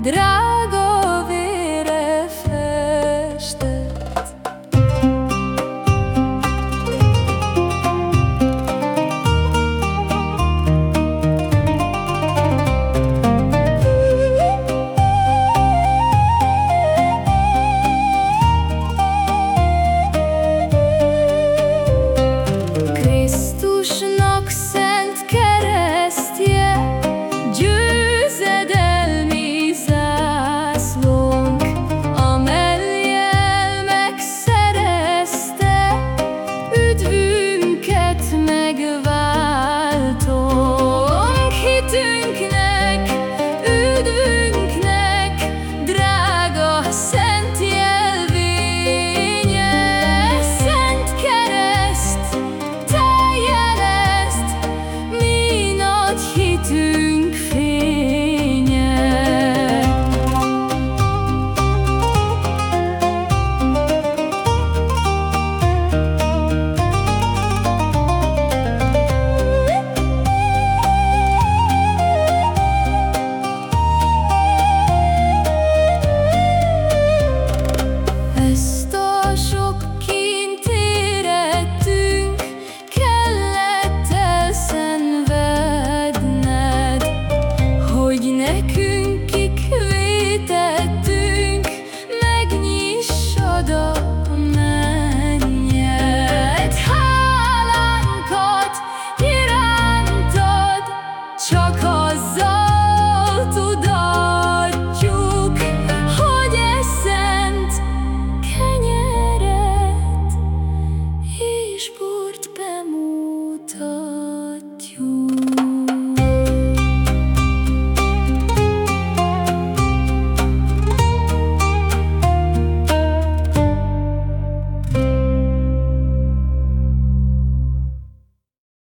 Drago